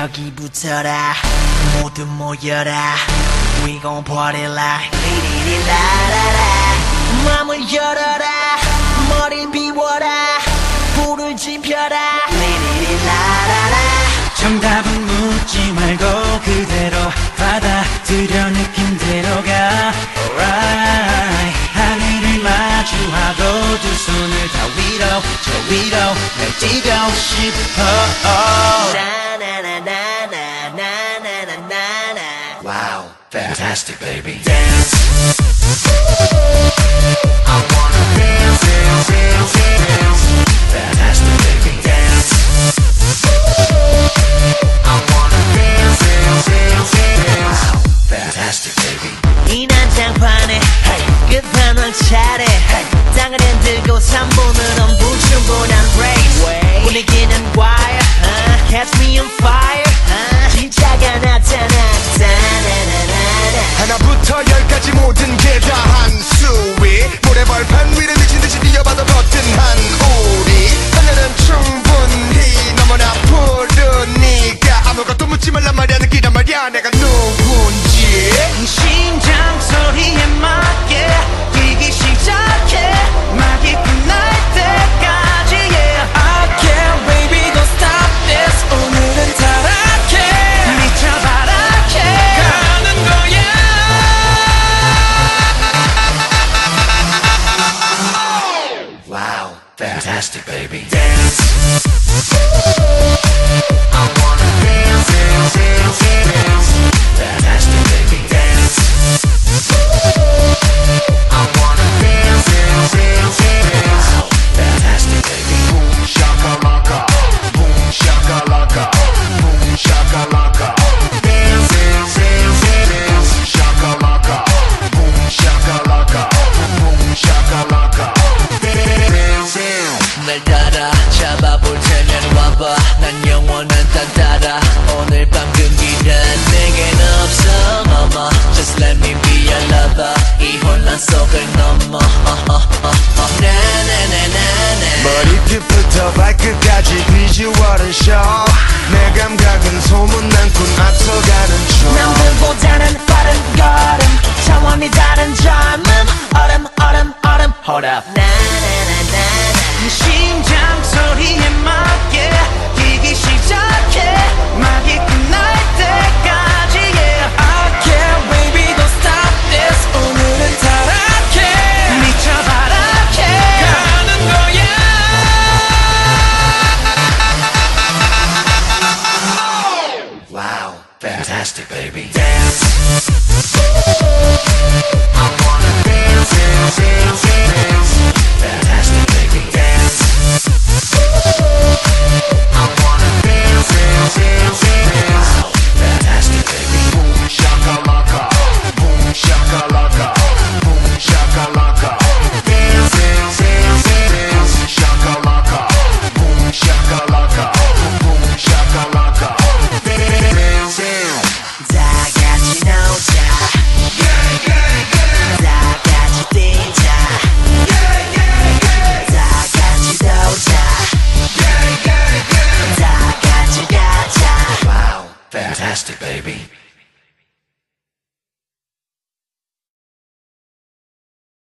여기 붙어라. 모두 모여라. We gon' party like 리리리라라라. 마음을 열어라. 머리 비워라. 불을 지펴라. 리리리라라라. 정답은 묻지 말고 그대로 받아들여 느낌대로 가 Alright. 하늘을 마주하고 두 손을 다 위로 저 위로 날 뛰고 싶어 fantastic baby dance. I wanna dance, dance, dance, dance, Fantastic baby dance. I wanna dance, dance, dance, dance. Fantastic baby 이 난장판에 끝판왕 차례 땅을 흔들고 3분은 엄부충분한 race golden Fantastic baby dance. I wanna dance, dance, dance, dance, 날 따라 잡아볼 테면 와봐. 난 영원한 딴 따라. 오늘 밤 금기란 내겐 없어 mama. Just let me be your lover. 이 혼란 속을 넘어. 나나나나나 머리끝부터 발끝까지 비주얼은 쇼내 감각은 소문난꾼 앞서가는 중 남들보다는 Fantastic baby dance. I wanna dance, dance, dance, dance, Fantastic, baby.